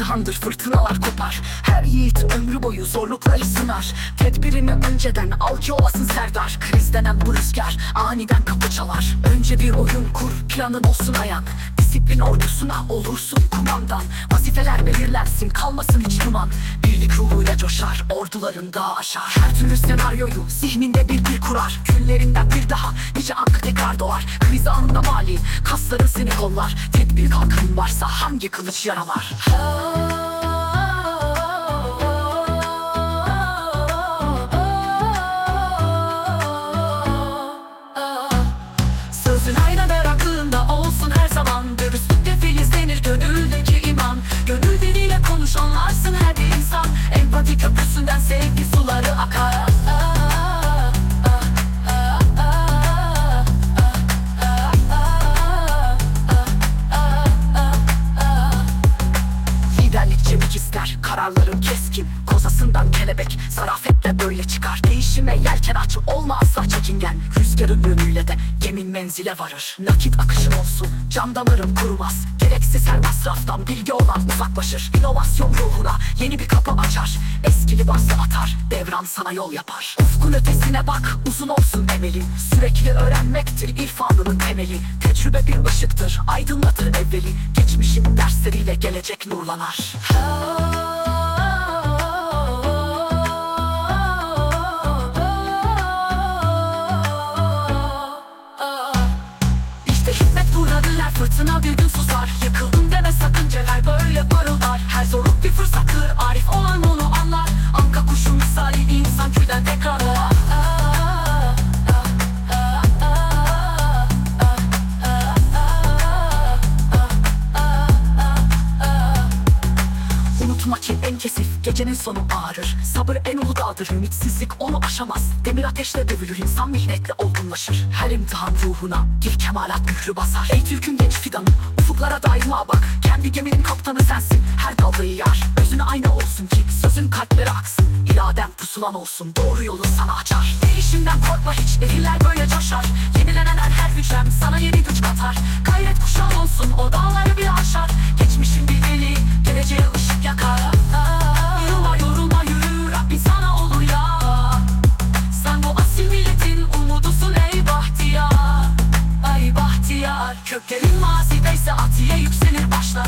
İmtihandır fırtınalar kopar. Her yiğit ömrü boyu zorlukları sınar. Tedbirini önceden al ki olasın serdar. Kriz denen bu rüzgar aniden kapı çalar. Önce bir oyun kur planın olsun ayan Disiplin ordusuna olursun kumandan. Vazifeler belirlensin kalmasın hiç duman. Birlik ruhuyla coşar orduların dağı aşar. Her türlü senaryoyu zihninde bir bir kurar. Küllerinden bir daha nice ankı tekrar doğar. Kriz anında mali kasların seni kollar. Tedbir kalkın varsa hangi kılıç yaralar? Sözün ayna meraklığında olsun her ister, kararların keskin. Kozasından kelebek, zarafetle böyle çıkar. Değişime yelken aç, olma asla çekingen. Rüzgarın yönüyle de gemin menzile varır. Nakit akışın olsun, can damarın kurumaz. Gereksiz her masraftan bilgi olan uzaklaşır. İnovasyon ruhuna yeni bir kapı açar. Eski libası atar, devran sana yol yapar. Ufkun ötesine bak, uzun olsun emelin. Sürekli öğrenmektir irfanının temeli. Tecrübe bir ışıktır, aydınlatır evveli. Geçmişin dersleriyle gelecek nurlanar. İşte buradır her fırtına bir Unutma ki en kesif gecenin sonu ağrır. Sabır en ulu dağdır ümitsizlik onu aşamaz. Demir ateşle dövülür insan mihnetle olgunlaşır. Her imtihan ruhuna bir kemalat mührü basar. Ey Türk'ün genç fidanı ufuklara daima bak. Kendi geminin kaptanı sensin her dalgayı yar. Özün aynı olsun ki sözün kalplere aksın. İraden pusulan olsun doğru yolu sana açar. Değişimden korkma hiç ehiller böyle coşar. Yenilenen her hücrem sana yeni güç katar. Gayret kuşağın olsun o dağları bir aşar Köklerin mazideyse atiye yükselir başlar.